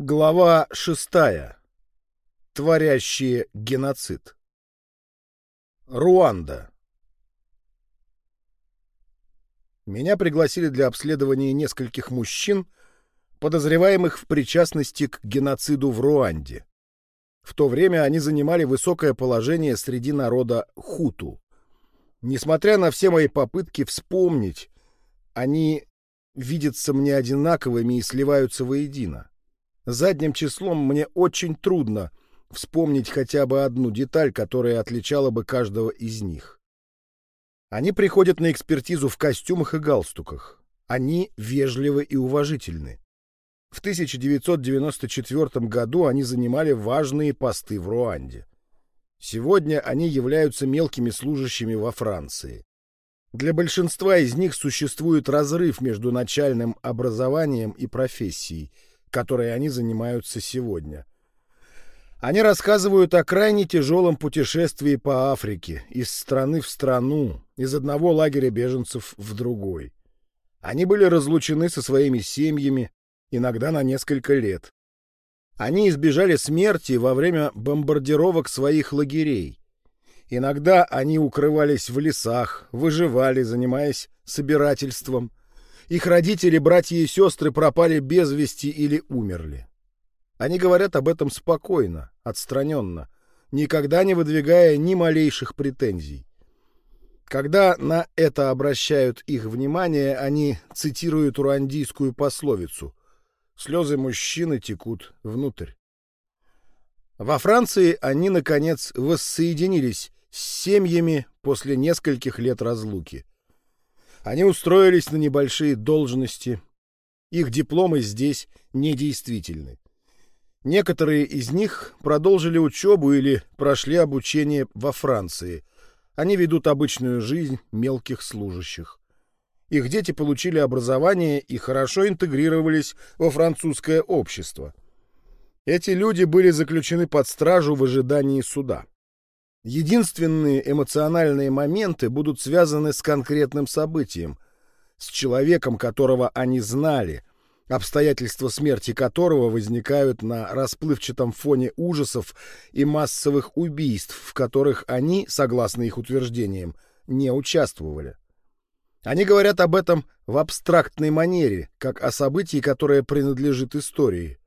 Глава шестая. Творящие геноцид. Руанда. Меня пригласили для обследования нескольких мужчин, подозреваемых в причастности к геноциду в Руанде. В то время они занимали высокое положение среди народа хуту. Несмотря на все мои попытки вспомнить, они видятся мне одинаковыми и сливаются воедино. Задним числом мне очень трудно вспомнить хотя бы одну деталь, которая отличала бы каждого из них. Они приходят на экспертизу в костюмах и галстуках. Они вежливы и уважительны. В 1994 году они занимали важные посты в Руанде. Сегодня они являются мелкими служащими во Франции. Для большинства из них существует разрыв между начальным образованием и профессией, которой они занимаются сегодня. Они рассказывают о крайне тяжелом путешествии по Африке, из страны в страну, из одного лагеря беженцев в другой. Они были разлучены со своими семьями, иногда на несколько лет. Они избежали смерти во время бомбардировок своих лагерей. Иногда они укрывались в лесах, выживали, занимаясь собирательством. Их родители, братья и сестры пропали без вести или умерли. Они говорят об этом спокойно, отстраненно, никогда не выдвигая ни малейших претензий. Когда на это обращают их внимание, они цитируют урандийскую пословицу Слезы мужчины текут внутрь. Во Франции они, наконец, воссоединились с семьями после нескольких лет разлуки. Они устроились на небольшие должности. Их дипломы здесь недействительны. Некоторые из них продолжили учебу или прошли обучение во Франции. Они ведут обычную жизнь мелких служащих. Их дети получили образование и хорошо интегрировались во французское общество. Эти люди были заключены под стражу в ожидании суда. Единственные эмоциональные моменты будут связаны с конкретным событием, с человеком, которого они знали, обстоятельства смерти которого возникают на расплывчатом фоне ужасов и массовых убийств, в которых они, согласно их утверждениям, не участвовали. Они говорят об этом в абстрактной манере, как о событии, которое принадлежит истории.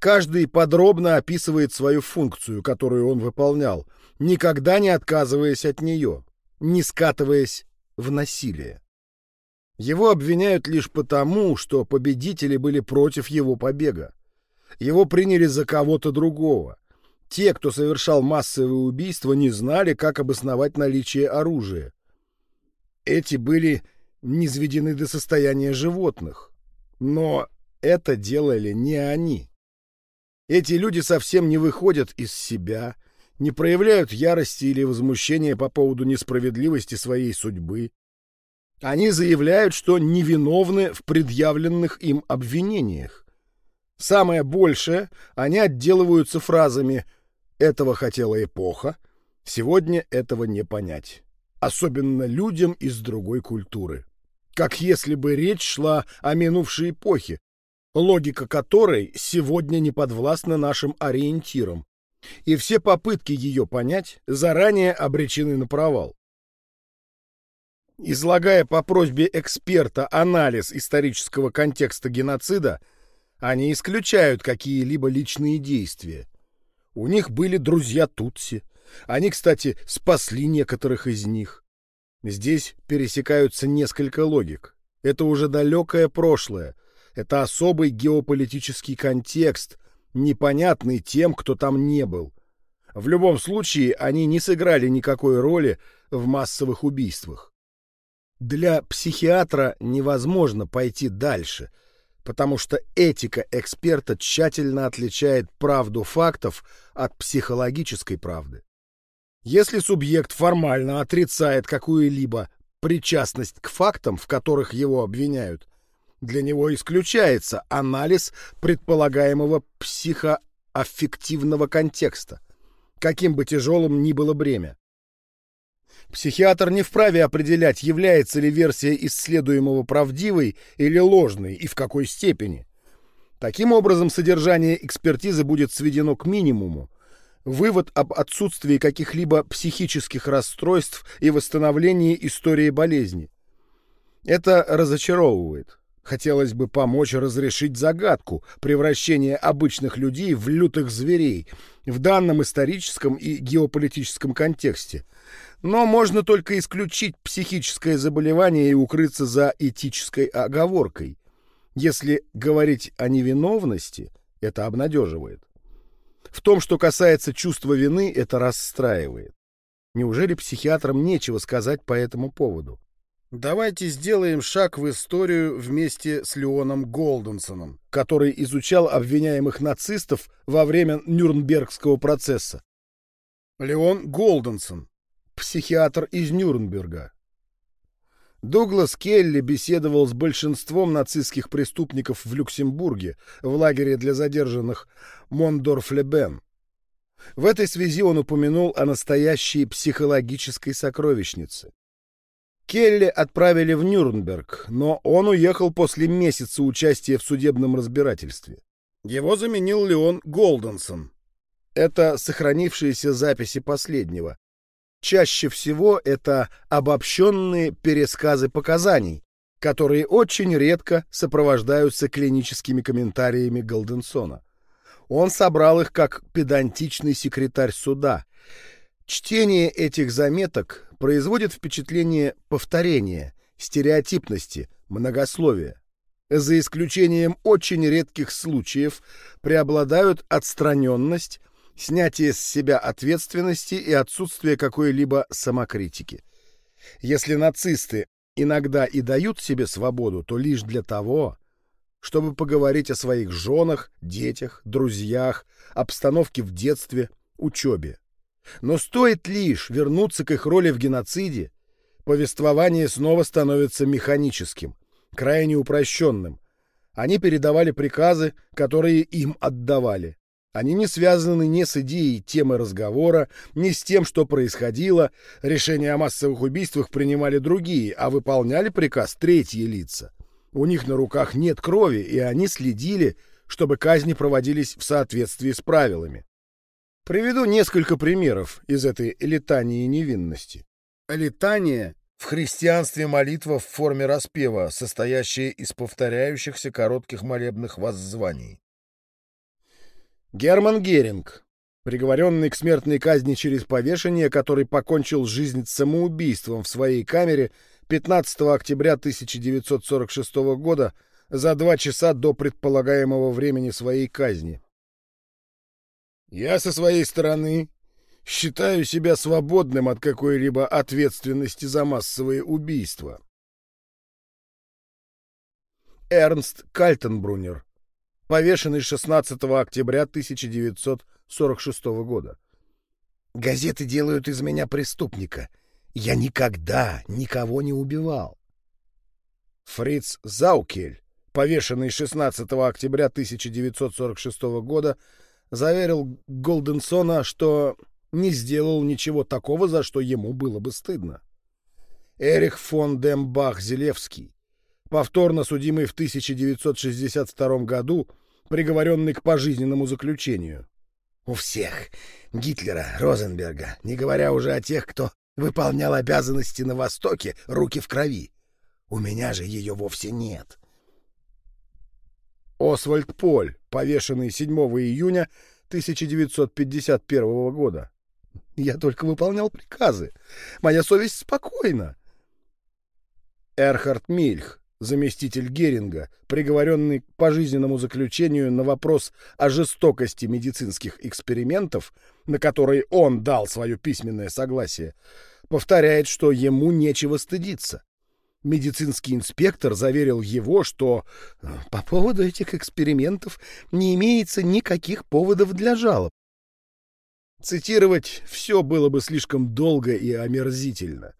Каждый подробно описывает свою функцию, которую он выполнял, никогда не отказываясь от нее, не скатываясь в насилие. Его обвиняют лишь потому, что победители были против его побега. Его приняли за кого-то другого. Те, кто совершал массовые убийства, не знали, как обосновать наличие оружия. Эти были низведены до состояния животных. Но это делали не они. Эти люди совсем не выходят из себя, не проявляют ярости или возмущения по поводу несправедливости своей судьбы. Они заявляют, что невиновны в предъявленных им обвинениях. Самое большее, они отделываются фразами «этого хотела эпоха», «сегодня этого не понять» особенно людям из другой культуры. Как если бы речь шла о минувшей эпохе, логика которой сегодня не подвластна нашим ориентирам, и все попытки ее понять заранее обречены на провал. Излагая по просьбе эксперта анализ исторического контекста геноцида, они исключают какие-либо личные действия. У них были друзья Тутси, они, кстати, спасли некоторых из них. Здесь пересекаются несколько логик. Это уже далекое прошлое. Это особый геополитический контекст, непонятный тем, кто там не был. В любом случае, они не сыграли никакой роли в массовых убийствах. Для психиатра невозможно пойти дальше, потому что этика эксперта тщательно отличает правду фактов от психологической правды. Если субъект формально отрицает какую-либо причастность к фактам, в которых его обвиняют, для него исключается анализ предполагаемого психоаффективного контекста, каким бы тяжелым ни было бремя. Психиатр не вправе определять, является ли версия исследуемого правдивой или ложной и в какой степени. Таким образом, содержание экспертизы будет сведено к минимуму. Вывод об отсутствии каких-либо психических расстройств и восстановлении истории болезни. Это разочаровывает. Хотелось бы помочь разрешить загадку превращения обычных людей в лютых зверей в данном историческом и геополитическом контексте. Но можно только исключить психическое заболевание и укрыться за этической оговоркой. Если говорить о невиновности, это обнадеживает. В том, что касается чувства вины, это расстраивает. Неужели психиатрам нечего сказать по этому поводу? Давайте сделаем шаг в историю вместе с Леоном Голденсоном, который изучал обвиняемых нацистов во время Нюрнбергского процесса. Леон Голденсон, психиатр из Нюрнберга. Дуглас Келли беседовал с большинством нацистских преступников в Люксембурге в лагере для задержанных Мондорф-Лебен. В этой связи он упомянул о настоящей психологической сокровищнице. Келли отправили в Нюрнберг, но он уехал после месяца участия в судебном разбирательстве. Его заменил Леон Голденсон. Это сохранившиеся записи последнего. Чаще всего это обобщенные пересказы показаний, которые очень редко сопровождаются клиническими комментариями Голденсона. Он собрал их как педантичный секретарь суда. Чтение этих заметок производит впечатление повторения, стереотипности, многословия. За исключением очень редких случаев преобладают отстраненность, снятие с себя ответственности и отсутствие какой-либо самокритики. Если нацисты иногда и дают себе свободу, то лишь для того, чтобы поговорить о своих женах, детях, друзьях, обстановке в детстве, учебе. Но стоит лишь вернуться к их роли в геноциде, повествование снова становится механическим, крайне упрощенным. Они передавали приказы, которые им отдавали. Они не связаны ни с идеей темы разговора, ни с тем, что происходило. Решения о массовых убийствах принимали другие, а выполняли приказ третьи лица. У них на руках нет крови, и они следили, чтобы казни проводились в соответствии с правилами. Приведу несколько примеров из этой летании невинности. Летание в христианстве молитва в форме распева, состоящая из повторяющихся коротких молебных воззваний. Герман Геринг, приговоренный к смертной казни через повешение, который покончил жизнь самоубийством в своей камере 15 октября 1946 года за два часа до предполагаемого времени своей казни. Я со своей стороны считаю себя свободным от какой-либо ответственности за массовые убийства. Эрнст Кальтенбруннер, повешенный 16 октября 1946 года. Газеты делают из меня преступника. Я никогда никого не убивал. Фриц Заукель, повешенный 16 октября 1946 года, заверил Голденсона, что не сделал ничего такого, за что ему было бы стыдно. Эрих фон Дембах-Зелевский, повторно судимый в 1962 году, приговоренный к пожизненному заключению. У всех Гитлера, Розенберга, не говоря уже о тех, кто выполнял обязанности на Востоке, руки в крови. У меня же ее вовсе нет. Освальд Поль, повешенный 7 июня 1951 года. Я только выполнял приказы. Моя совесть спокойна. Эрхард Мильх, заместитель Геринга, приговоренный к пожизненному заключению на вопрос о жестокости медицинских экспериментов, на которые он дал свое письменное согласие, повторяет, что ему нечего стыдиться. Медицинский инспектор заверил его, что э, по поводу этих экспериментов не имеется никаких поводов для жалоб. Цитировать все было бы слишком долго и омерзительно.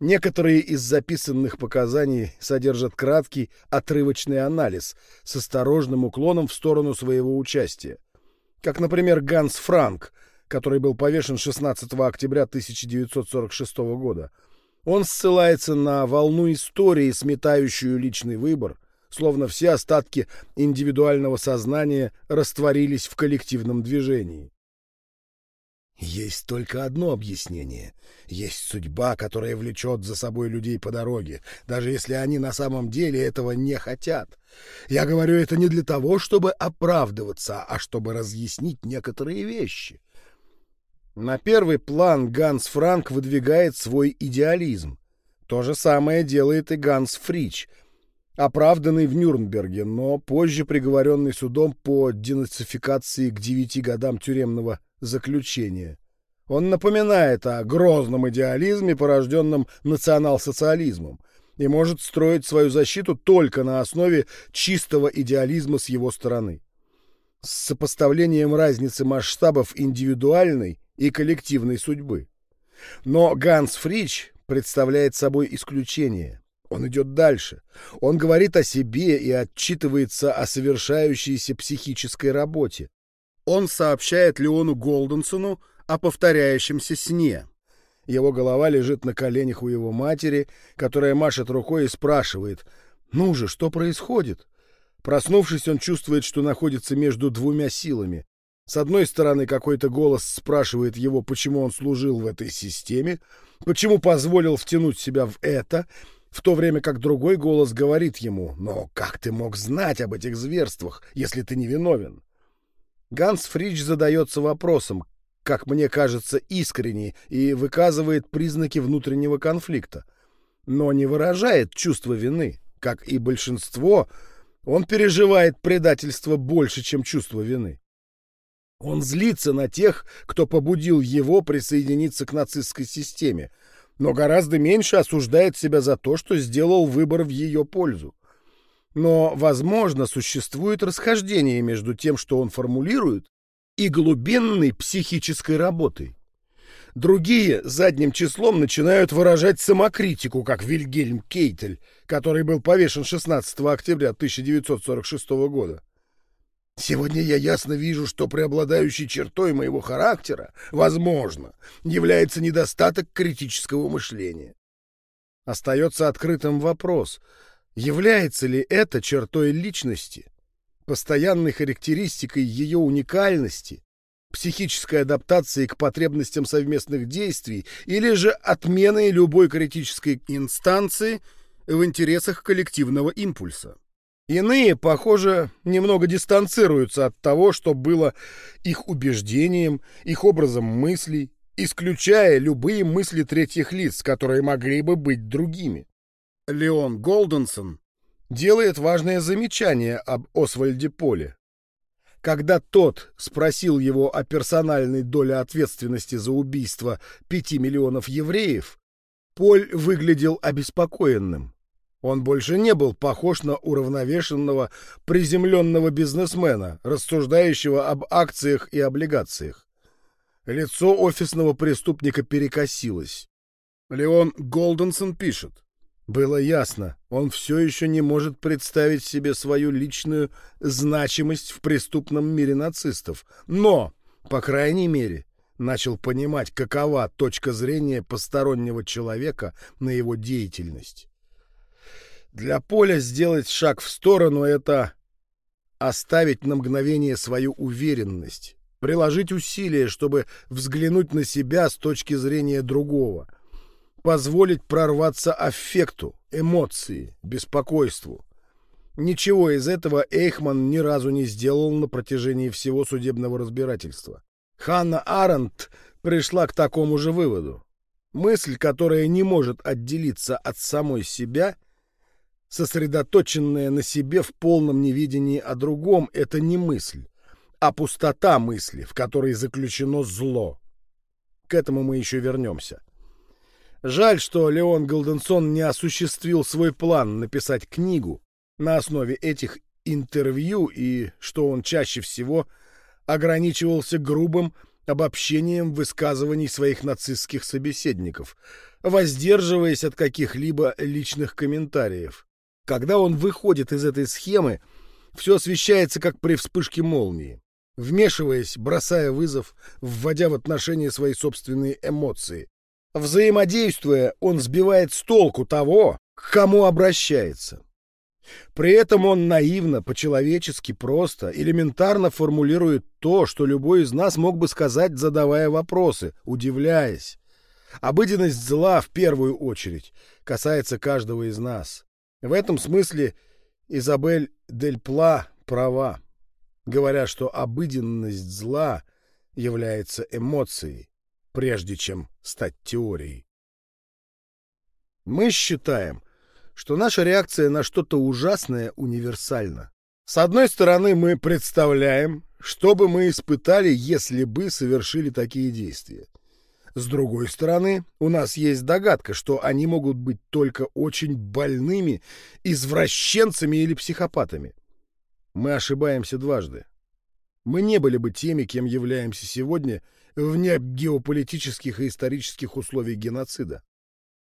Некоторые из записанных показаний содержат краткий отрывочный анализ с осторожным уклоном в сторону своего участия. Как, например, Ганс Франк, который был повешен 16 октября 1946 года — он ссылается на волну истории, сметающую личный выбор, словно все остатки индивидуального сознания растворились в коллективном движении. Есть только одно объяснение. Есть судьба, которая влечет за собой людей по дороге, даже если они на самом деле этого не хотят. Я говорю это не для того, чтобы оправдываться, а чтобы разъяснить некоторые вещи. На первый план Ганс Франк выдвигает свой идеализм. То же самое делает и Ганс Фрич, оправданный в Нюрнберге, но позже приговоренный судом по денацификации к девяти годам тюремного заключения. Он напоминает о грозном идеализме, порожденном национал-социализмом, и может строить свою защиту только на основе чистого идеализма с его стороны. С сопоставлением разницы масштабов индивидуальной и коллективной судьбы. Но Ганс Фрич представляет собой исключение. Он идет дальше. Он говорит о себе и отчитывается о совершающейся психической работе. Он сообщает Леону Голденсону о повторяющемся сне. Его голова лежит на коленях у его матери, которая машет рукой и спрашивает «Ну же, что происходит?» Проснувшись, он чувствует, что находится между двумя силами. С одной стороны, какой-то голос спрашивает его, почему он служил в этой системе, почему позволил втянуть себя в это, в то время как другой голос говорит ему «Но как ты мог знать об этих зверствах, если ты не виновен?» Ганс Фрич задается вопросом, как мне кажется, искренне и выказывает признаки внутреннего конфликта, но не выражает чувство вины. Как и большинство, он переживает предательство больше, чем чувство вины. Он злится на тех, кто побудил его присоединиться к нацистской системе, но гораздо меньше осуждает себя за то, что сделал выбор в ее пользу. Но, возможно, существует расхождение между тем, что он формулирует, и глубинной психической работой. Другие задним числом начинают выражать самокритику, как Вильгельм Кейтель, который был повешен 16 октября 1946 года. Сегодня я ясно вижу, что преобладающей чертой моего характера, возможно, является недостаток критического мышления. Остается открытым вопрос — Является ли это чертой личности, постоянной характеристикой ее уникальности, психической адаптации к потребностям совместных действий или же отменой любой критической инстанции в интересах коллективного импульса? Иные, похоже, немного дистанцируются от того, что было их убеждением, их образом мыслей, исключая любые мысли третьих лиц, которые могли бы быть другими. Леон Голденсон делает важное замечание об Освальде Поле. Когда тот спросил его о персональной доле ответственности за убийство пяти миллионов евреев, Поль выглядел обеспокоенным. Он больше не был похож на уравновешенного, приземленного бизнесмена, рассуждающего об акциях и облигациях. Лицо офисного преступника перекосилось. Леон Голденсон пишет. Было ясно, он все еще не может представить себе свою личную значимость в преступном мире нацистов, но, по крайней мере, начал понимать, какова точка зрения постороннего человека на его деятельность. Для Поля сделать шаг в сторону — это оставить на мгновение свою уверенность, приложить усилия, чтобы взглянуть на себя с точки зрения другого — позволить прорваться аффекту, эмоции, беспокойству. Ничего из этого Эйхман ни разу не сделал на протяжении всего судебного разбирательства. Ханна Аренд пришла к такому же выводу. Мысль, которая не может отделиться от самой себя, сосредоточенная на себе в полном невидении о другом, это не мысль, а пустота мысли, в которой заключено зло. К этому мы еще вернемся. Жаль, что Леон Голденсон не осуществил свой план написать книгу на основе этих интервью и что он чаще всего ограничивался грубым обобщением высказываний своих нацистских собеседников, воздерживаясь от каких-либо личных комментариев. Когда он выходит из этой схемы, все освещается как при вспышке молнии. Вмешиваясь, бросая вызов, вводя в отношения свои собственные эмоции, Взаимодействуя, он сбивает с толку того, к кому обращается. При этом он наивно, по-человечески просто, элементарно формулирует то, что любой из нас мог бы сказать, задавая вопросы, удивляясь. Обыденность зла в первую очередь касается каждого из нас. В этом смысле Изабель Дель Пла права, говоря, что обыденность зла является эмоцией, прежде чем стать теорией. Мы считаем, что наша реакция на что-то ужасное универсальна. С одной стороны, мы представляем, что бы мы испытали, если бы совершили такие действия. С другой стороны, у нас есть догадка, что они могут быть только очень больными, извращенцами или психопатами. Мы ошибаемся дважды. Мы не были бы теми, кем являемся сегодня, вне геополитических и исторических условий геноцида.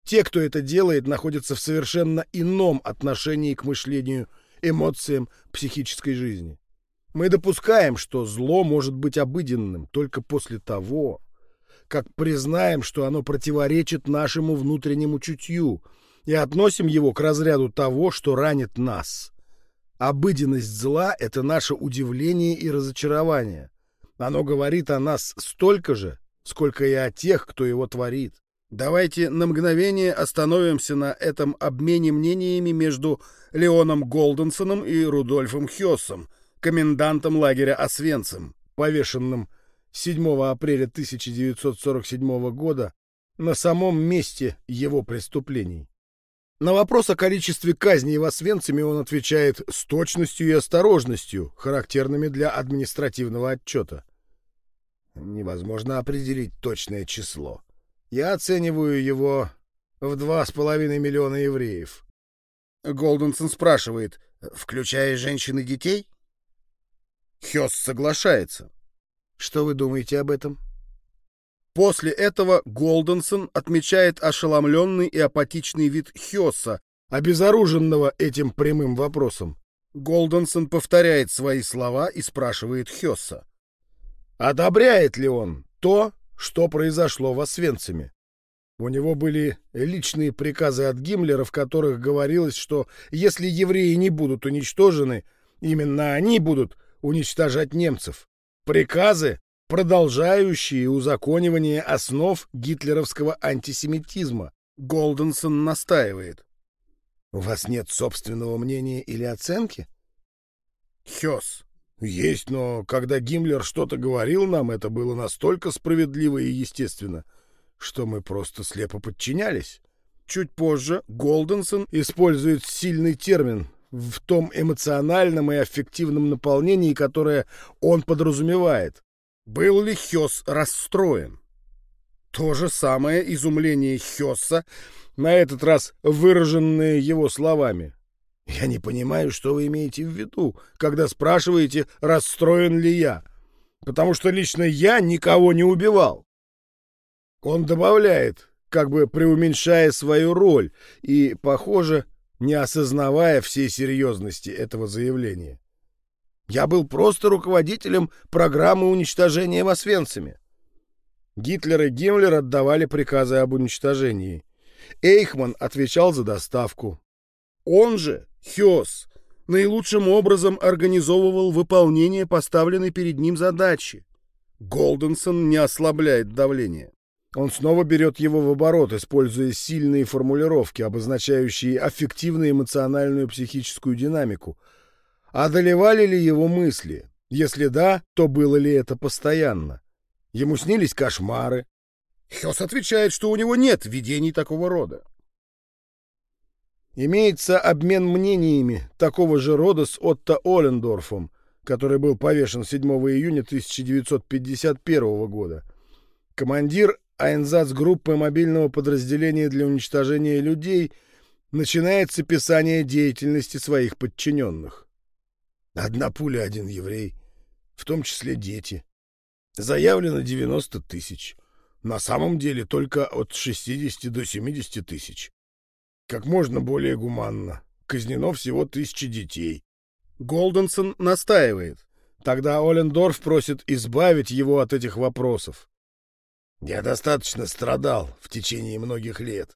Те, кто это делает, находятся в совершенно ином отношении к мышлению, эмоциям, психической жизни. Мы допускаем, что зло может быть обыденным только после того, как признаем, что оно противоречит нашему внутреннему чутью, и относим его к разряду того, что ранит нас. Обыденность зла — это наше удивление и разочарование. Оно говорит о нас столько же, сколько и о тех, кто его творит. Давайте на мгновение остановимся на этом обмене мнениями между Леоном Голденсоном и Рудольфом Хёссом, комендантом лагеря Освенцим, повешенным 7 апреля 1947 года на самом месте его преступлений. На вопрос о количестве казней в Освенциме он отвечает с точностью и осторожностью, характерными для административного отчета. Невозможно определить точное число. Я оцениваю его в два с половиной миллиона евреев. Голденсон спрашивает, включая женщин и детей? Хёс соглашается. Что вы думаете об этом? После этого Голденсон отмечает ошеломленный и апатичный вид Хёса, обезоруженного этим прямым вопросом. Голденсон повторяет свои слова и спрашивает Хёса. Одобряет ли он то, что произошло в Освенциме? У него были личные приказы от Гиммлера, в которых говорилось, что если евреи не будут уничтожены, именно они будут уничтожать немцев. Приказы, продолжающие узаконивание основ гитлеровского антисемитизма. Голденсон настаивает. У вас нет собственного мнения или оценки? Хёс. Есть, но когда Гиммлер что-то говорил нам, это было настолько справедливо и естественно, что мы просто слепо подчинялись. Чуть позже Голденсон использует сильный термин в том эмоциональном и аффективном наполнении, которое он подразумевает. Был ли Хёс расстроен? То же самое изумление Хёса, на этот раз выраженное его словами. «Я не понимаю, что вы имеете в виду, когда спрашиваете, расстроен ли я, потому что лично я никого не убивал». Он добавляет, как бы преуменьшая свою роль и, похоже, не осознавая всей серьезности этого заявления. Я был просто руководителем программы уничтожения в Освенциме. Гитлер и Гиммлер отдавали приказы об уничтожении. Эйхман отвечал за доставку. Он же, Хёс, наилучшим образом организовывал выполнение поставленной перед ним задачи. Голденсон не ослабляет давление. Он снова берет его в оборот, используя сильные формулировки, обозначающие аффективную эмоциональную психическую динамику. Одолевали ли его мысли? Если да, то было ли это постоянно? Ему снились кошмары. Хёс отвечает, что у него нет видений такого рода. Имеется обмен мнениями такого же рода с Отто Олендорфом, который был повешен 7 июня 1951 года. Командир Айнзац группы мобильного подразделения для уничтожения людей начинает с описания деятельности своих подчиненных. Одна пуля, один еврей, в том числе дети. Заявлено 90 тысяч. На самом деле только от 60 до 70 тысяч. Как можно более гуманно. Казнено всего тысячи детей. Голденсон настаивает. Тогда Олендорф просит избавить его от этих вопросов. Я достаточно страдал в течение многих лет.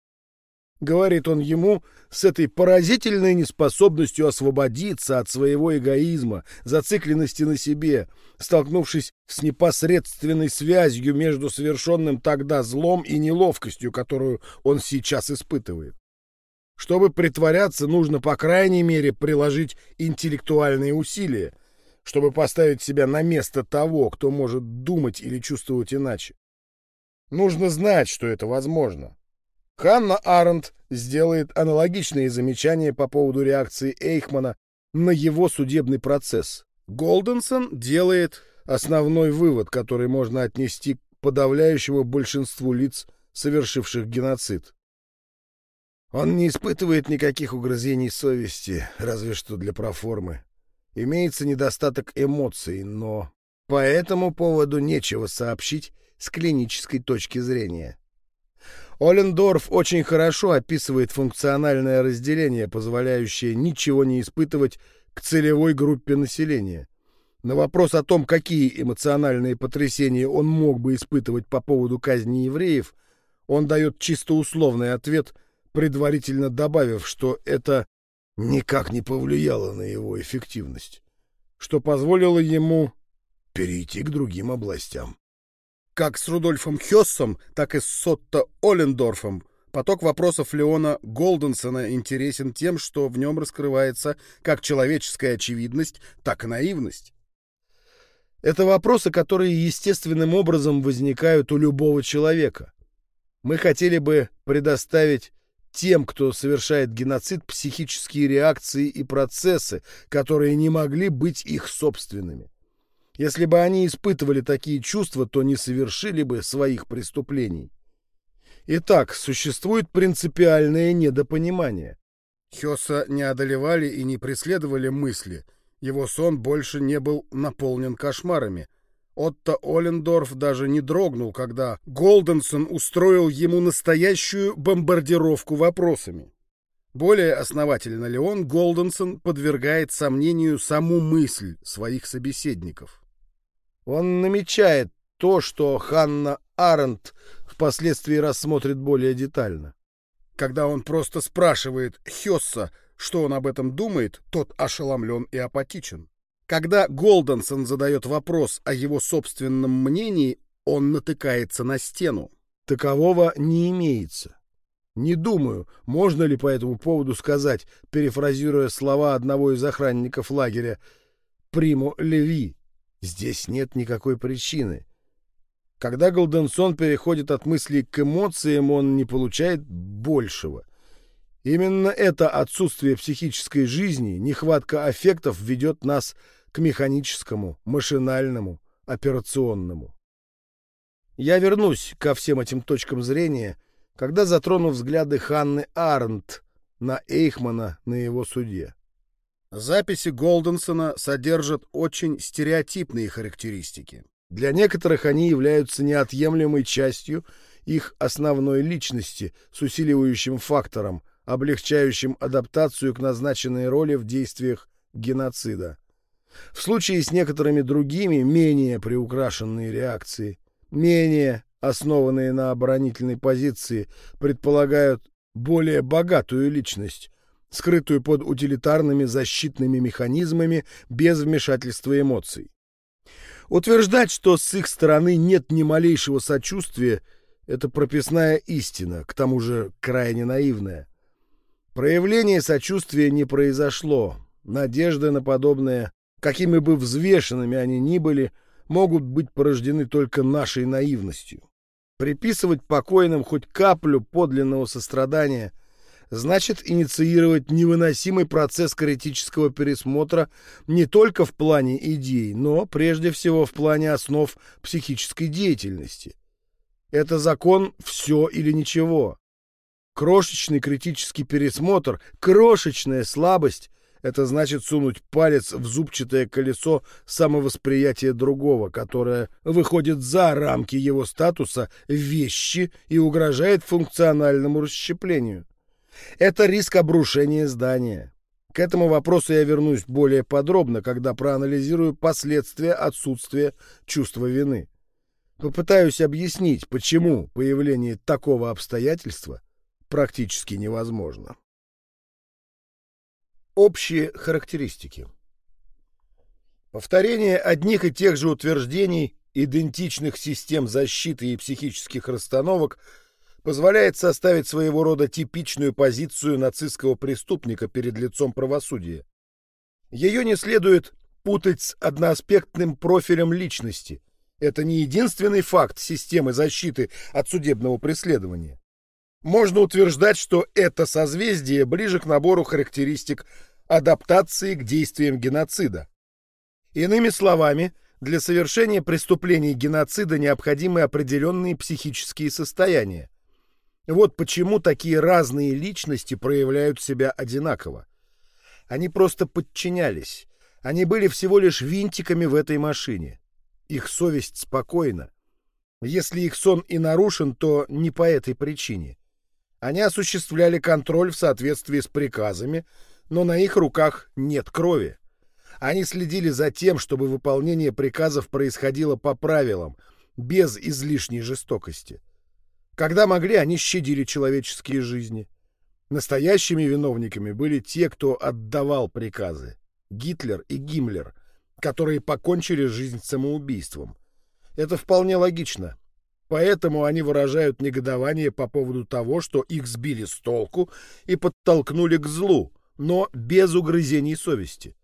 Говорит он ему с этой поразительной неспособностью освободиться от своего эгоизма, зацикленности на себе, столкнувшись с непосредственной связью между совершенным тогда злом и неловкостью, которую он сейчас испытывает. Чтобы притворяться, нужно, по крайней мере, приложить интеллектуальные усилия, чтобы поставить себя на место того, кто может думать или чувствовать иначе. Нужно знать, что это возможно. Ханна Аренд сделает аналогичные замечания по поводу реакции Эйхмана на его судебный процесс. Голденсон делает основной вывод, который можно отнести к подавляющему большинству лиц, совершивших геноцид. Он не испытывает никаких угрызений совести, разве что для проформы. Имеется недостаток эмоций, но по этому поводу нечего сообщить с клинической точки зрения. Олендорф очень хорошо описывает функциональное разделение, позволяющее ничего не испытывать к целевой группе населения. На вопрос о том, какие эмоциональные потрясения он мог бы испытывать по поводу казни евреев, он дает чисто условный ответ, предварительно добавив, что это никак не повлияло на его эффективность, что позволило ему перейти к другим областям. Как с Рудольфом Хессом, так и с Сотто Олендорфом поток вопросов Леона Голденсона интересен тем, что в нем раскрывается как человеческая очевидность, так и наивность. Это вопросы, которые естественным образом возникают у любого человека. Мы хотели бы предоставить тем, кто совершает геноцид, психические реакции и процессы, которые не могли быть их собственными. Если бы они испытывали такие чувства, то не совершили бы своих преступлений. Итак, существует принципиальное недопонимание. Хёса не одолевали и не преследовали мысли. Его сон больше не был наполнен кошмарами. Отто Олендорф даже не дрогнул, когда Голденсон устроил ему настоящую бомбардировку вопросами. Более основательно ли он, Голденсон, подвергает сомнению саму мысль своих собеседников. Он намечает то, что Ханна Аренд впоследствии рассмотрит более детально. Когда он просто спрашивает Хесса, что он об этом думает, тот ошеломлен и апатичен. Когда Голденсон задает вопрос о его собственном мнении, он натыкается на стену. Такового не имеется. Не думаю, можно ли по этому поводу сказать, перефразируя слова одного из охранников лагеря, «Приму Леви», Здесь нет никакой причины. Когда Голденсон переходит от мыслей к эмоциям, он не получает большего. Именно это отсутствие психической жизни, нехватка аффектов ведет нас к механическому, машинальному, операционному. Я вернусь ко всем этим точкам зрения, когда затрону взгляды Ханны Арнт на Эйхмана на его суде. Записи Голденсона содержат очень стереотипные характеристики. Для некоторых они являются неотъемлемой частью их основной личности с усиливающим фактором, облегчающим адаптацию к назначенной роли в действиях геноцида. В случае с некоторыми другими, менее приукрашенные реакции, менее основанные на оборонительной позиции, предполагают более богатую личность, скрытую под утилитарными защитными механизмами без вмешательства эмоций. Утверждать, что с их стороны нет ни малейшего сочувствия, это прописная истина, к тому же крайне наивная. Проявление сочувствия не произошло. Надежды на подобное, какими бы взвешенными они ни были, могут быть порождены только нашей наивностью. Приписывать покойным хоть каплю подлинного сострадания – значит инициировать невыносимый процесс критического пересмотра не только в плане идей, но прежде всего в плане основ психической деятельности. Это закон «все или ничего». Крошечный критический пересмотр, крошечная слабость — это значит сунуть палец в зубчатое колесо самовосприятия другого, которое выходит за рамки его статуса вещи и угрожает функциональному расщеплению. Это риск обрушения здания. К этому вопросу я вернусь более подробно, когда проанализирую последствия отсутствия чувства вины. Попытаюсь объяснить, почему появление такого обстоятельства практически невозможно. Общие характеристики. Повторение одних и тех же утверждений идентичных систем защиты и психических расстановок позволяет составить своего рода типичную позицию нацистского преступника перед лицом правосудия. Ее не следует путать с одноаспектным профилем личности. Это не единственный факт системы защиты от судебного преследования. Можно утверждать, что это созвездие ближе к набору характеристик адаптации к действиям геноцида. Иными словами, для совершения преступлений геноцида необходимы определенные психические состояния. Вот почему такие разные личности проявляют себя одинаково. Они просто подчинялись. Они были всего лишь винтиками в этой машине. Их совесть спокойна. Если их сон и нарушен, то не по этой причине. Они осуществляли контроль в соответствии с приказами, но на их руках нет крови. Они следили за тем, чтобы выполнение приказов происходило по правилам, без излишней жестокости. Когда могли, они щадили человеческие жизни. Настоящими виновниками были те, кто отдавал приказы. Гитлер и Гиммлер, которые покончили жизнь самоубийством. Это вполне логично. Поэтому они выражают негодование по поводу того, что их сбили с толку и подтолкнули к злу, но без угрызений совести.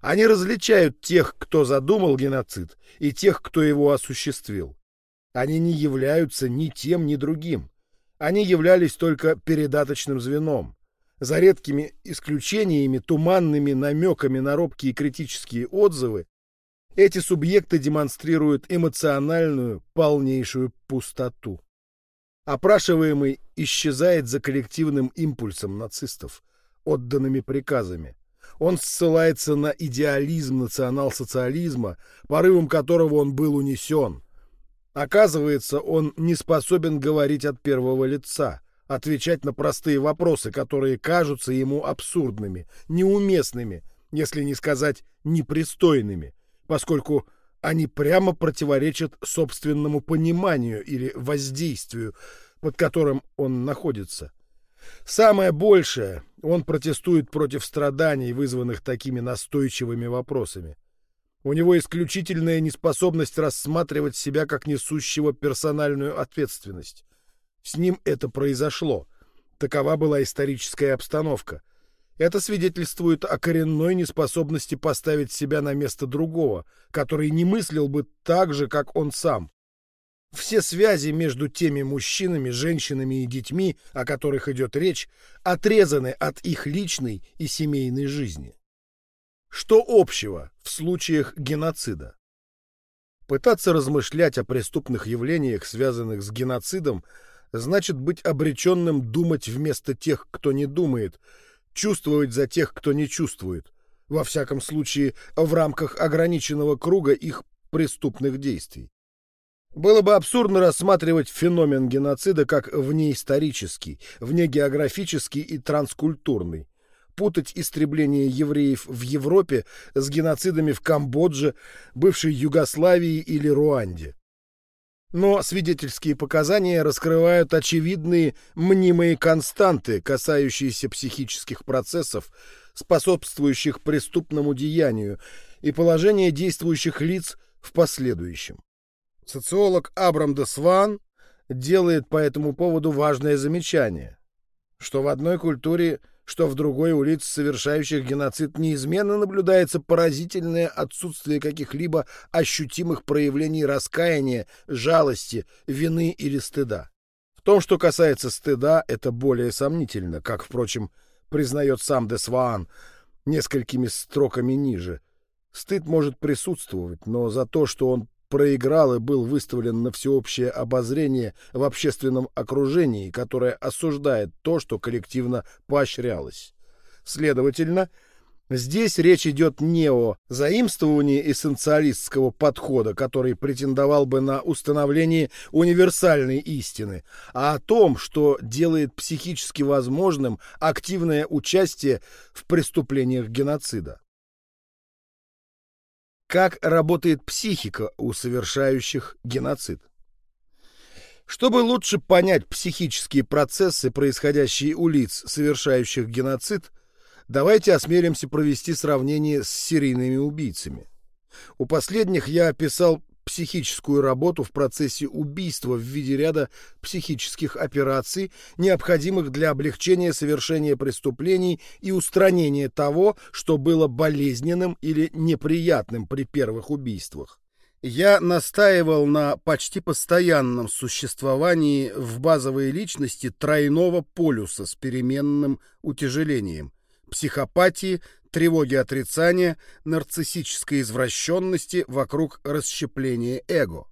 Они различают тех, кто задумал геноцид, и тех, кто его осуществил. Они не являются ни тем, ни другим. Они являлись только передаточным звеном. За редкими исключениями, туманными намеками на робкие критические отзывы, эти субъекты демонстрируют эмоциональную, полнейшую пустоту. Опрашиваемый исчезает за коллективным импульсом нацистов, отданными приказами. Он ссылается на идеализм национал-социализма, порывом которого он был унесен. Оказывается, он не способен говорить от первого лица, отвечать на простые вопросы, которые кажутся ему абсурдными, неуместными, если не сказать непристойными, поскольку они прямо противоречат собственному пониманию или воздействию, под которым он находится. Самое большее, он протестует против страданий, вызванных такими настойчивыми вопросами. У него исключительная неспособность рассматривать себя как несущего персональную ответственность. С ним это произошло. Такова была историческая обстановка. Это свидетельствует о коренной неспособности поставить себя на место другого, который не мыслил бы так же, как он сам. Все связи между теми мужчинами, женщинами и детьми, о которых идет речь, отрезаны от их личной и семейной жизни. Что общего в случаях геноцида? Пытаться размышлять о преступных явлениях, связанных с геноцидом, значит быть обреченным думать вместо тех, кто не думает, чувствовать за тех, кто не чувствует, во всяком случае в рамках ограниченного круга их преступных действий. Было бы абсурдно рассматривать феномен геноцида как внеисторический, внегеографический и транскультурный. Путать истребление евреев в Европе с геноцидами в Камбодже, бывшей Югославии или Руанде. Но свидетельские показания раскрывают очевидные мнимые константы, касающиеся психических процессов, способствующих преступному деянию, и положение действующих лиц в последующем. Социолог Абрам де Сван делает по этому поводу важное замечание, что в одной культуре, что в другой у лиц, совершающих геноцид, неизменно наблюдается поразительное отсутствие каких-либо ощутимых проявлений раскаяния, жалости, вины или стыда. В том, что касается стыда, это более сомнительно, как, впрочем, признает сам де Сван несколькими строками ниже. Стыд может присутствовать, но за то, что он проиграл и был выставлен на всеобщее обозрение в общественном окружении, которое осуждает то, что коллективно поощрялось. Следовательно, здесь речь идет не о заимствовании эссенциалистского подхода, который претендовал бы на установление универсальной истины, а о том, что делает психически возможным активное участие в преступлениях геноцида. Как работает психика у совершающих геноцид? Чтобы лучше понять психические процессы, происходящие у лиц, совершающих геноцид, давайте осмелимся провести сравнение с серийными убийцами. У последних я описал психическую работу в процессе убийства в виде ряда психических операций, необходимых для облегчения совершения преступлений и устранения того, что было болезненным или неприятным при первых убийствах. Я настаивал на почти постоянном существовании в базовой личности тройного полюса с переменным утяжелением – психопатии, тревоги отрицания, нарциссической извращенности вокруг расщепления эго.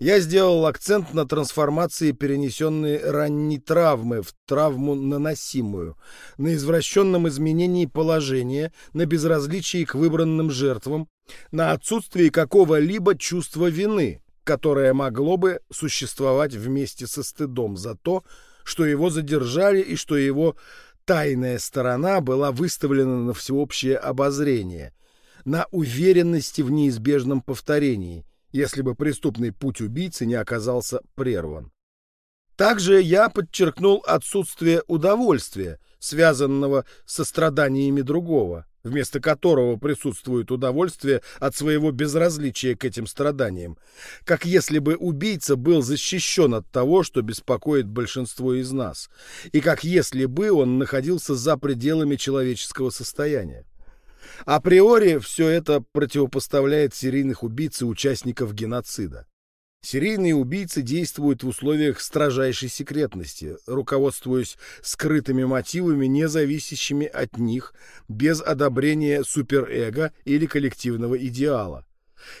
Я сделал акцент на трансформации перенесенной ранней травмы в травму наносимую, на извращенном изменении положения, на безразличии к выбранным жертвам, на отсутствии какого-либо чувства вины, которое могло бы существовать вместе со стыдом за то, что его задержали и что его тайная сторона была выставлена на всеобщее обозрение, на уверенности в неизбежном повторении, если бы преступный путь убийцы не оказался прерван. Также я подчеркнул отсутствие удовольствия, связанного со страданиями другого, вместо которого присутствует удовольствие от своего безразличия к этим страданиям, как если бы убийца был защищен от того, что беспокоит большинство из нас, и как если бы он находился за пределами человеческого состояния. Априори все это противопоставляет серийных убийц и участников геноцида. Серийные убийцы действуют в условиях строжайшей секретности, руководствуясь скрытыми мотивами, не зависящими от них, без одобрения суперэго или коллективного идеала.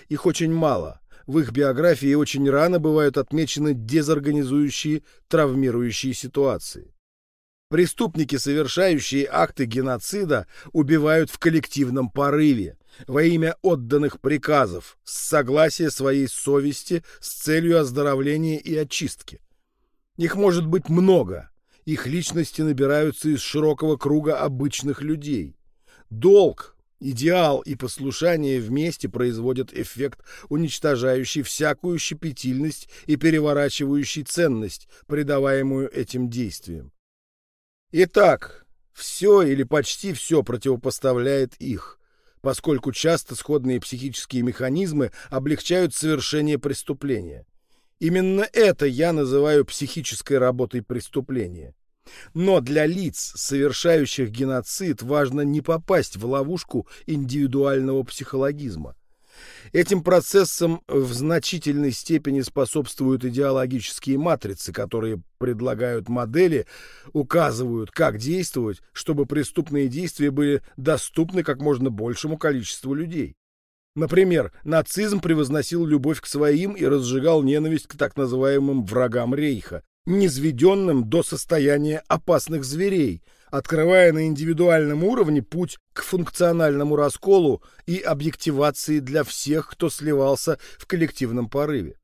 Их очень мало. В их биографии очень рано бывают отмечены дезорганизующие, травмирующие ситуации. Преступники, совершающие акты геноцида, убивают в коллективном порыве, во имя отданных приказов, с согласия своей совести с целью оздоровления и очистки. Их может быть много. Их личности набираются из широкого круга обычных людей. Долг, идеал и послушание вместе производят эффект, уничтожающий всякую щепетильность и переворачивающий ценность, придаваемую этим действиям. Итак, все или почти все противопоставляет их поскольку часто сходные психические механизмы облегчают совершение преступления. Именно это я называю психической работой преступления. Но для лиц, совершающих геноцид, важно не попасть в ловушку индивидуального психологизма. Этим процессам в значительной степени способствуют идеологические матрицы, которые предлагают модели, указывают, как действовать, чтобы преступные действия были доступны как можно большему количеству людей. Например, нацизм превозносил любовь к своим и разжигал ненависть к так называемым врагам рейха, низведенным до состояния опасных зверей, открывая на индивидуальном уровне путь к функциональному расколу и объективации для всех, кто сливался в коллективном порыве.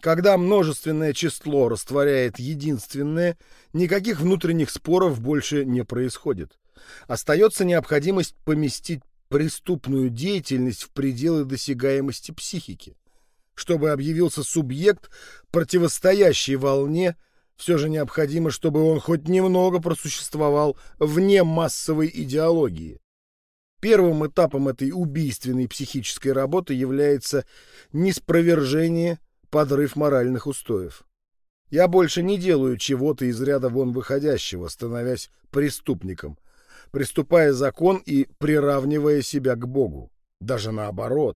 Когда множественное число растворяет единственное, никаких внутренних споров больше не происходит. Остается необходимость поместить преступную деятельность в пределы досягаемости психики, чтобы объявился субъект, противостоящий волне – все же необходимо, чтобы он хоть немного просуществовал вне массовой идеологии. Первым этапом этой убийственной психической работы является неспровержение, подрыв моральных устоев. Я больше не делаю чего-то из ряда вон выходящего, становясь преступником, приступая закон и приравнивая себя к Богу. Даже наоборот.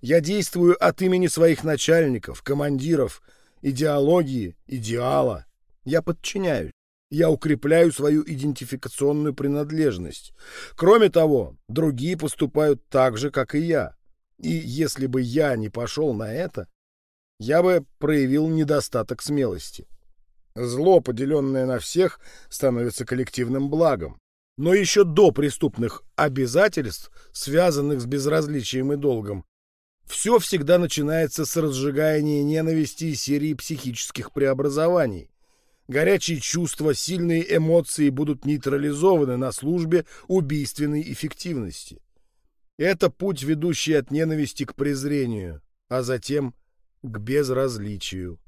Я действую от имени своих начальников, командиров, идеологии, идеала. Я подчиняюсь. Я укрепляю свою идентификационную принадлежность. Кроме того, другие поступают так же, как и я. И если бы я не пошел на это, я бы проявил недостаток смелости. Зло, поделенное на всех, становится коллективным благом. Но еще до преступных обязательств, связанных с безразличием и долгом, все всегда начинается с разжигания ненависти и серии психических преобразований. Горячие чувства, сильные эмоции будут нейтрализованы на службе убийственной эффективности. Это путь, ведущий от ненависти к презрению, а затем к безразличию.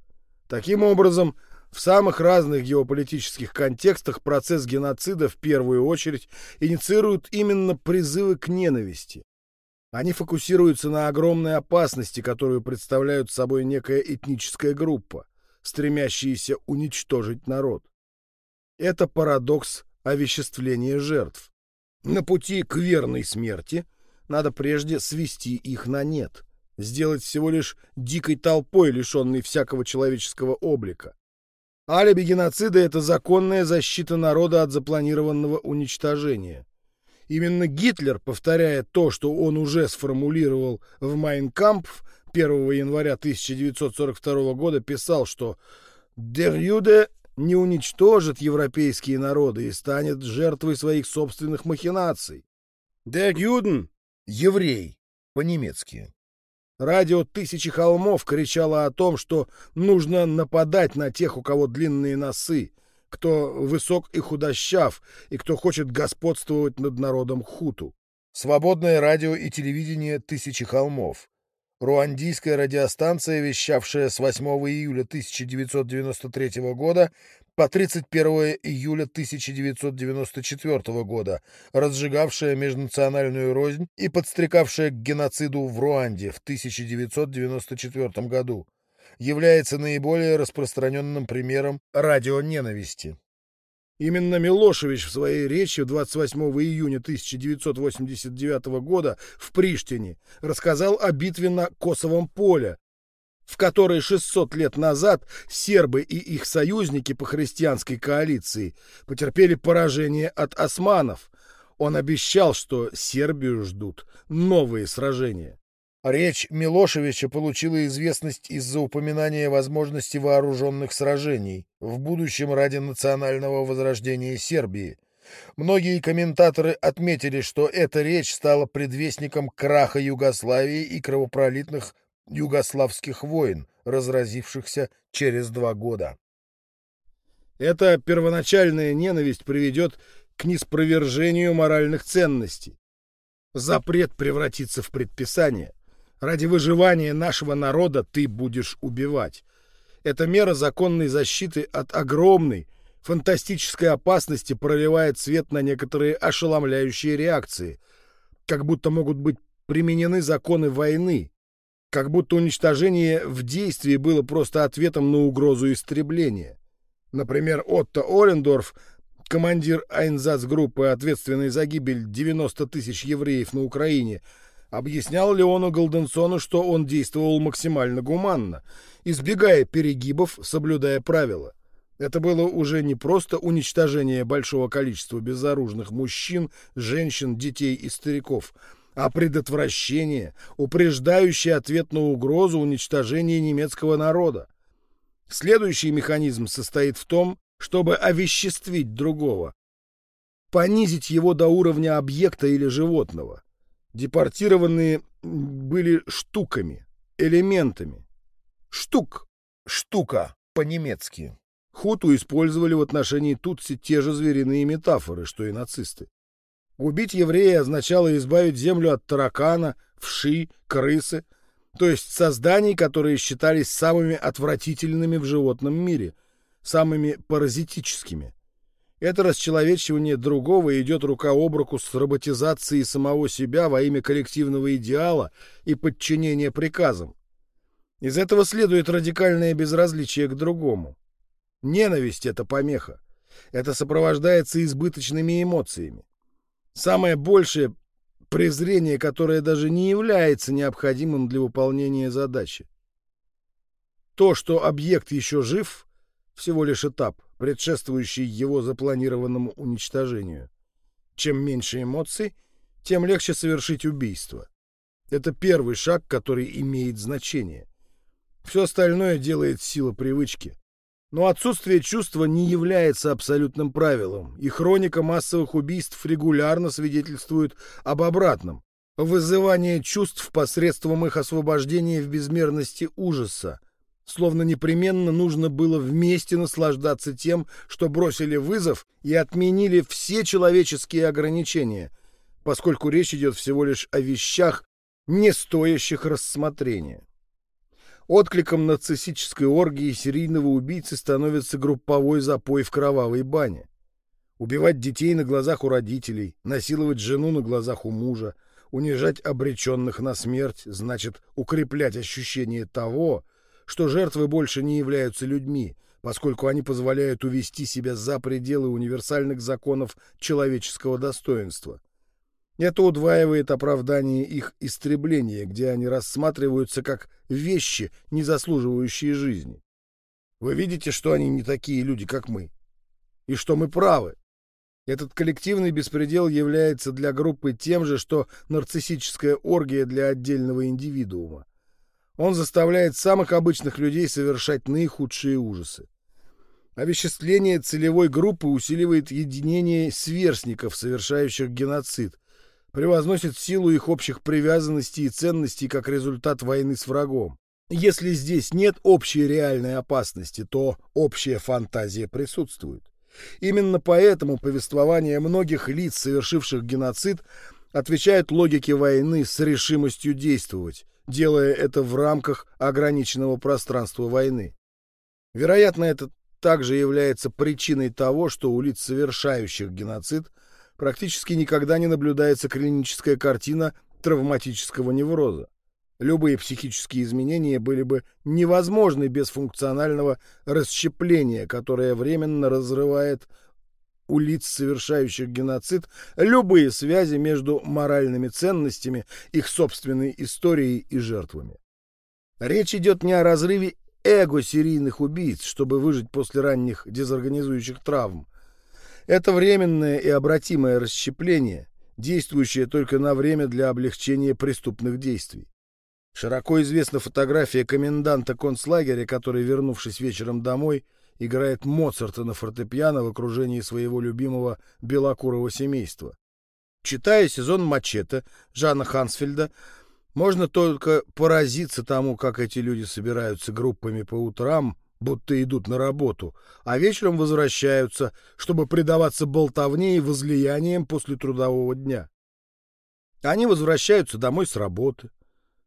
Таким образом, в самых разных геополитических контекстах процесс геноцида в первую очередь инициирует именно призывы к ненависти. Они фокусируются на огромной опасности, которую представляют собой некая этническая группа, стремящаяся уничтожить народ. Это парадокс овеществления жертв. На пути к верной смерти надо прежде свести их на нет, сделать всего лишь дикой толпой, лишенной всякого человеческого облика. Алиби геноцида — это законная защита народа от запланированного уничтожения. Именно Гитлер, повторяя то, что он уже сформулировал в «Майнкампф» 1 января 1942 года, писал, что «Der Jude не уничтожит европейские народы и станет жертвой своих собственных махинаций». «Der Juden» — «еврей» по-немецки. Радио «Тысячи холмов» кричало о том, что нужно нападать на тех, у кого длинные носы, кто высок и худощав, и кто хочет господствовать над народом хуту. Свободное радио и телевидение «Тысячи холмов». Руандийская радиостанция, вещавшая с 8 июля 1993 года по 31 июля 1994 года, разжигавшая межнациональную рознь и подстрекавшая к геноциду в Руанде в 1994 году является наиболее распространенным примером радионенависти. Именно Милошевич в своей речи 28 июня 1989 года в Приштине рассказал о битве на Косовом поле, в которой 600 лет назад сербы и их союзники по христианской коалиции потерпели поражение от османов. Он обещал, что Сербию ждут новые сражения. Речь Милошевича получила известность из-за упоминания возможности вооруженных сражений в будущем ради национального возрождения Сербии. Многие комментаторы отметили, что эта речь стала предвестником краха Югославии и кровопролитных югославских войн, разразившихся через два года. Эта первоначальная ненависть приведет к неспровержению моральных ценностей. Запрет превратится в предписание. Ради выживания нашего народа ты будешь убивать. Эта мера законной защиты от огромной, фантастической опасности проливает свет на некоторые ошеломляющие реакции, как будто могут быть применены законы войны, как будто уничтожение в действии было просто ответом на угрозу истребления. Например, Отто Олендорф, командир Айнзац-группы, ответственный за гибель 90 тысяч евреев на Украине, Объяснял Леону Голденсону, что он действовал максимально гуманно, избегая перегибов, соблюдая правила. Это было уже не просто уничтожение большого количества безоружных мужчин, женщин, детей и стариков, а предотвращение, упреждающий ответ на угрозу уничтожения немецкого народа. Следующий механизм состоит в том, чтобы овеществить другого, понизить его до уровня объекта или животного. Депортированные были штуками, элементами. Штук, штука по-немецки. Хуту использовали в отношении Тутси те же звериные метафоры, что и нацисты. Убить еврея означало избавить землю от таракана, вши, крысы, то есть созданий, которые считались самыми отвратительными в животном мире, самыми паразитическими. Это расчеловечивание другого идет рука об руку с роботизацией самого себя во имя коллективного идеала и подчинения приказам. Из этого следует радикальное безразличие к другому. Ненависть — это помеха. Это сопровождается избыточными эмоциями. Самое большее — презрение, которое даже не является необходимым для выполнения задачи. То, что объект еще жив, всего лишь этап, предшествующий его запланированному уничтожению. Чем меньше эмоций, тем легче совершить убийство. Это первый шаг, который имеет значение. Все остальное делает сила привычки. Но отсутствие чувства не является абсолютным правилом, и хроника массовых убийств регулярно свидетельствует об обратном. Вызывание чувств посредством их освобождения в безмерности ужаса, словно непременно нужно было вместе наслаждаться тем, что бросили вызов и отменили все человеческие ограничения, поскольку речь идет всего лишь о вещах, не стоящих рассмотрения. Откликом нацистической оргии серийного убийцы становится групповой запой в кровавой бане. Убивать детей на глазах у родителей, насиловать жену на глазах у мужа, унижать обреченных на смерть значит укреплять ощущение того, что жертвы больше не являются людьми, поскольку они позволяют увести себя за пределы универсальных законов человеческого достоинства. Это удваивает оправдание их истребления, где они рассматриваются как вещи, не заслуживающие жизни. Вы видите, что они не такие люди, как мы, и что мы правы. Этот коллективный беспредел является для группы тем же, что нарциссическая оргия для отдельного индивидуума. Он заставляет самых обычных людей совершать наихудшие ужасы. Овеществление целевой группы усиливает единение сверстников, совершающих геноцид, превозносит силу их общих привязанностей и ценностей как результат войны с врагом. Если здесь нет общей реальной опасности, то общая фантазия присутствует. Именно поэтому повествование многих лиц, совершивших геноцид, отвечает логике войны с решимостью действовать, делая это в рамках ограниченного пространства войны. Вероятно, это также является причиной того, что у лиц, совершающих геноцид, практически никогда не наблюдается клиническая картина травматического невроза. Любые психические изменения были бы невозможны без функционального расщепления, которое временно разрывает у лиц, совершающих геноцид, любые связи между моральными ценностями, их собственной историей и жертвами. Речь идет не о разрыве эго серийных убийц, чтобы выжить после ранних дезорганизующих травм, это временное и обратимое расщепление, действующее только на время для облегчения преступных действий. Широко известна фотография коменданта концлагеря, который, вернувшись вечером домой, играет Моцарта на фортепиано в окружении своего любимого белокурого семейства. Читая сезон «Мачете» Жана Хансфельда, можно только поразиться тому, как эти люди собираются группами по утрам, будто идут на работу, а вечером возвращаются, чтобы предаваться болтовне и возлияниям после трудового дня. Они возвращаются домой с работы.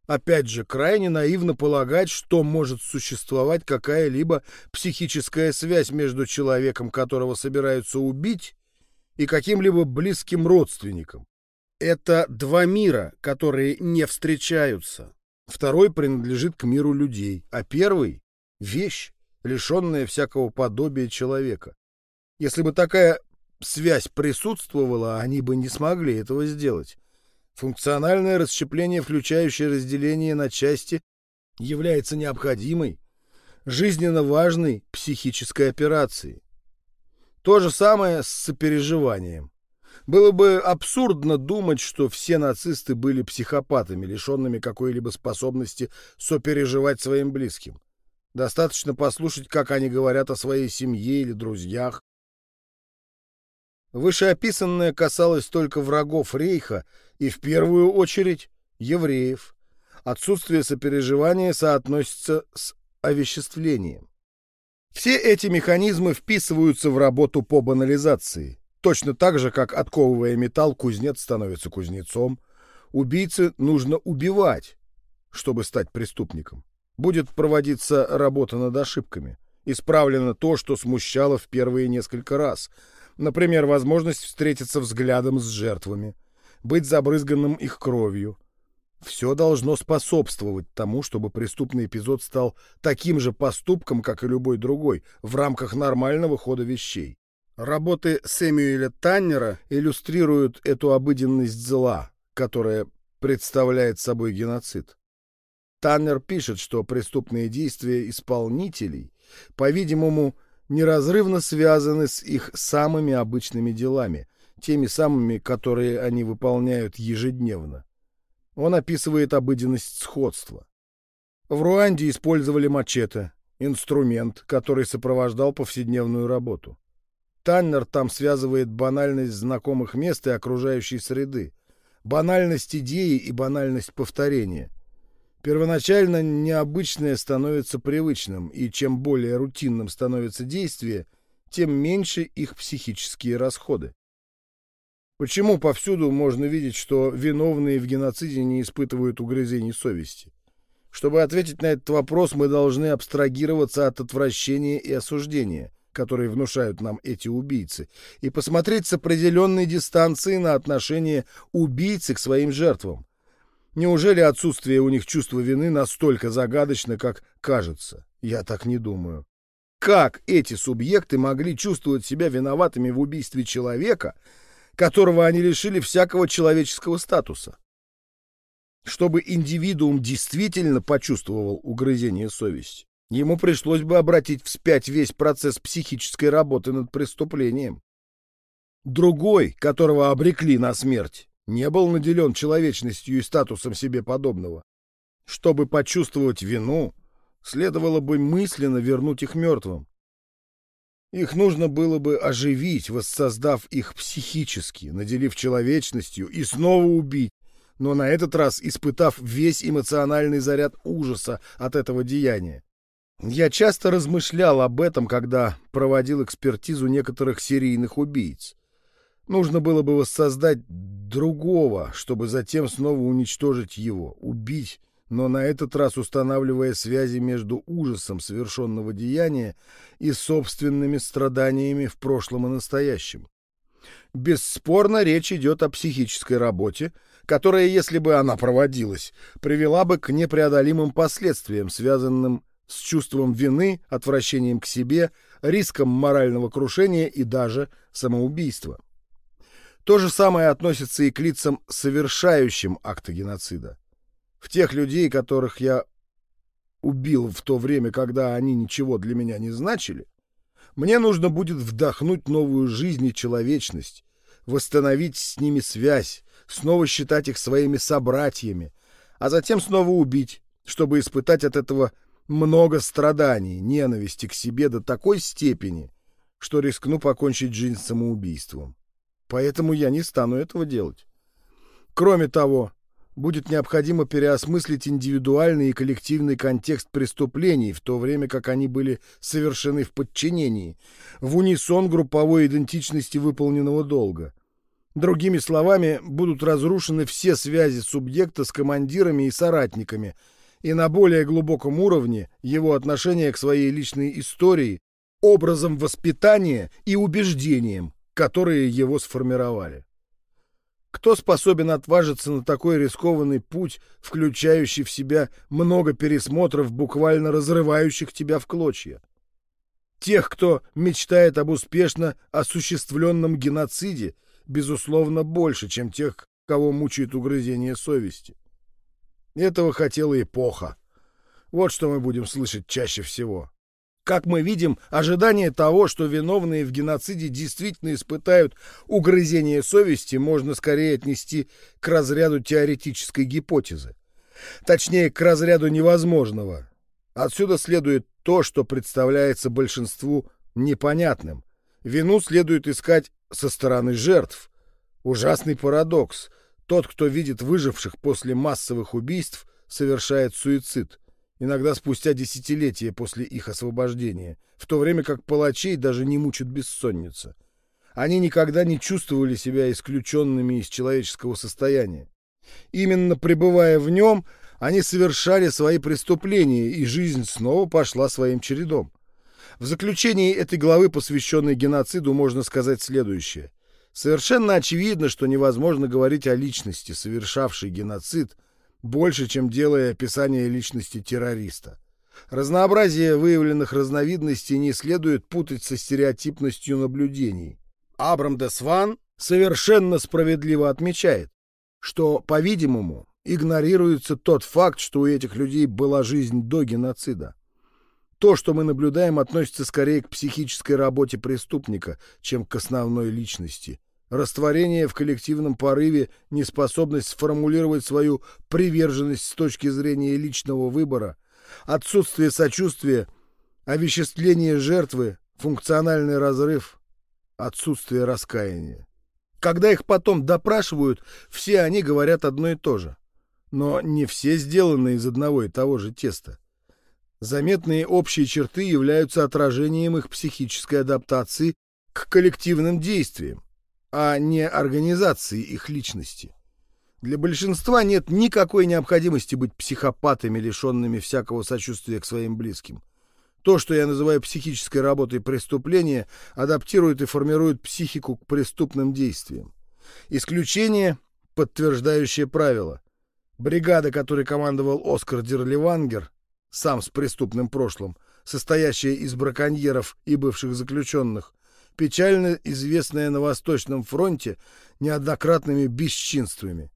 Опять же, крайне наивно полагать, что может существовать какая-либо психическая связь между человеком, которого собираются убить, и каким-либо близким родственником. Это два мира, которые не встречаются. Второй принадлежит к миру людей, а первый — вещь, лишенное всякого подобия человека. Если бы такая связь присутствовала, они бы не смогли этого сделать. Функциональное расщепление, включающее разделение на части, является необходимой, жизненно важной психической операцией. То же самое с сопереживанием. Было бы абсурдно думать, что все нацисты были психопатами, лишенными какой-либо способности сопереживать своим близким. Достаточно послушать, как они говорят о своей семье или друзьях. Вышеописанное касалось только врагов Рейха и, в первую очередь, евреев. Отсутствие сопереживания соотносится с овеществлением. Все эти механизмы вписываются в работу по банализации. Точно так же, как отковывая металл, кузнец становится кузнецом. Убийце нужно убивать, чтобы стать преступником. Будет проводиться работа над ошибками. Исправлено то, что смущало в первые несколько раз. Например, возможность встретиться взглядом с жертвами, быть забрызганным их кровью. Все должно способствовать тому, чтобы преступный эпизод стал таким же поступком, как и любой другой, в рамках нормального хода вещей. Работы Сэмюэля Таннера иллюстрируют эту обыденность зла, которая представляет собой геноцид. Таннер пишет, что преступные действия исполнителей, по-видимому, неразрывно связаны с их самыми обычными делами, теми самыми, которые они выполняют ежедневно. Он описывает обыденность сходства. В Руанде использовали мачете, инструмент, который сопровождал повседневную работу. Таннер там связывает банальность знакомых мест и окружающей среды, банальность идеи и банальность повторения – Первоначально необычное становится привычным, и чем более рутинным становится действие, тем меньше их психические расходы. Почему повсюду можно видеть, что виновные в геноциде не испытывают угрызений совести? Чтобы ответить на этот вопрос, мы должны абстрагироваться от отвращения и осуждения, которые внушают нам эти убийцы, и посмотреть с определенной дистанции на отношение убийцы к своим жертвам. Неужели отсутствие у них чувства вины настолько загадочно, как кажется? Я так не думаю. Как эти субъекты могли чувствовать себя виноватыми в убийстве человека, которого они лишили всякого человеческого статуса? Чтобы индивидуум действительно почувствовал угрызение совести, ему пришлось бы обратить вспять весь процесс психической работы над преступлением. Другой, которого обрекли на смерть, не был наделен человечностью и статусом себе подобного. Чтобы почувствовать вину, следовало бы мысленно вернуть их мертвым. Их нужно было бы оживить, воссоздав их психически, наделив человечностью и снова убить, но на этот раз испытав весь эмоциональный заряд ужаса от этого деяния. Я часто размышлял об этом, когда проводил экспертизу некоторых серийных убийц. Нужно было бы воссоздать другого, чтобы затем снова уничтожить его, убить, но на этот раз устанавливая связи между ужасом совершенного деяния и собственными страданиями в прошлом и настоящем. Бесспорно, речь идет о психической работе, которая, если бы она проводилась, привела бы к непреодолимым последствиям, связанным с чувством вины, отвращением к себе, риском морального крушения и даже самоубийства. То же самое относится и к лицам, совершающим акты геноцида. В тех людей, которых я убил в то время, когда они ничего для меня не значили, мне нужно будет вдохнуть новую жизнь и человечность, восстановить с ними связь, снова считать их своими собратьями, а затем снова убить, чтобы испытать от этого много страданий, ненависти к себе до такой степени, что рискну покончить жизнь самоубийством. Поэтому я не стану этого делать. Кроме того, будет необходимо переосмыслить индивидуальный и коллективный контекст преступлений, в то время как они были совершены в подчинении, в унисон групповой идентичности выполненного долга. Другими словами, будут разрушены все связи субъекта с командирами и соратниками, и на более глубоком уровне его отношение к своей личной истории, образом воспитания и убеждениям, которые его сформировали. Кто способен отважиться на такой рискованный путь, включающий в себя много пересмотров, буквально разрывающих тебя в клочья? Тех, кто мечтает об успешно осуществленном геноциде, безусловно, больше, чем тех, кого мучает угрызение совести. Этого хотела эпоха. Вот что мы будем слышать чаще всего. Как мы видим, ожидание того, что виновные в геноциде действительно испытают угрызение совести, можно скорее отнести к разряду теоретической гипотезы. Точнее, к разряду невозможного. Отсюда следует то, что представляется большинству непонятным. Вину следует искать со стороны жертв. Ужасный парадокс. Тот, кто видит выживших после массовых убийств, совершает суицид иногда спустя десятилетия после их освобождения, в то время как палачей даже не мучат бессонница. Они никогда не чувствовали себя исключенными из человеческого состояния. Именно пребывая в нем, они совершали свои преступления, и жизнь снова пошла своим чередом. В заключении этой главы, посвященной геноциду, можно сказать следующее. Совершенно очевидно, что невозможно говорить о личности, совершавшей геноцид, больше, чем делая описание личности террориста. Разнообразие выявленных разновидностей не следует путать со стереотипностью наблюдений. Абрам де Сван совершенно справедливо отмечает, что, по-видимому, игнорируется тот факт, что у этих людей была жизнь до геноцида. То, что мы наблюдаем, относится скорее к психической работе преступника, чем к основной личности – растворение в коллективном порыве, неспособность сформулировать свою приверженность с точки зрения личного выбора, отсутствие сочувствия, овеществление жертвы, функциональный разрыв, отсутствие раскаяния. Когда их потом допрашивают, все они говорят одно и то же. Но не все сделаны из одного и того же теста. Заметные общие черты являются отражением их психической адаптации к коллективным действиям а не организации их личности. Для большинства нет никакой необходимости быть психопатами, лишенными всякого сочувствия к своим близким. То, что я называю психической работой преступления, адаптирует и формирует психику к преступным действиям. Исключение, подтверждающее правило. Бригада, которой командовал Оскар Дерливангер, сам с преступным прошлым, состоящая из браконьеров и бывших заключенных, печально известная на Восточном фронте неоднократными бесчинствами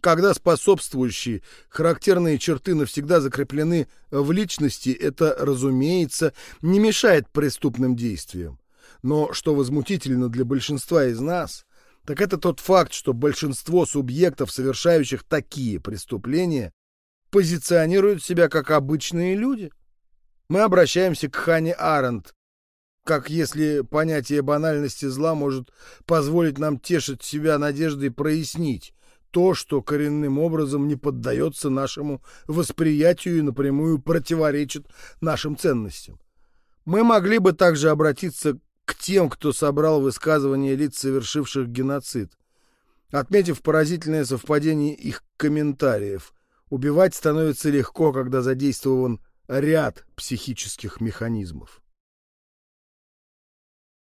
когда способствующие характерные черты навсегда закреплены в личности, это, разумеется, не мешает преступным действиям. Но что возмутительно для большинства из нас, так это тот факт, что большинство субъектов, совершающих такие преступления, позиционируют себя как обычные люди. Мы обращаемся к Хане Аренд, как если понятие банальности зла может позволить нам тешить себя надеждой прояснить, то, что коренным образом не поддается нашему восприятию и напрямую противоречит нашим ценностям. Мы могли бы также обратиться к тем, кто собрал высказывания лиц, совершивших геноцид, отметив поразительное совпадение их комментариев. Убивать становится легко, когда задействован ряд психических механизмов.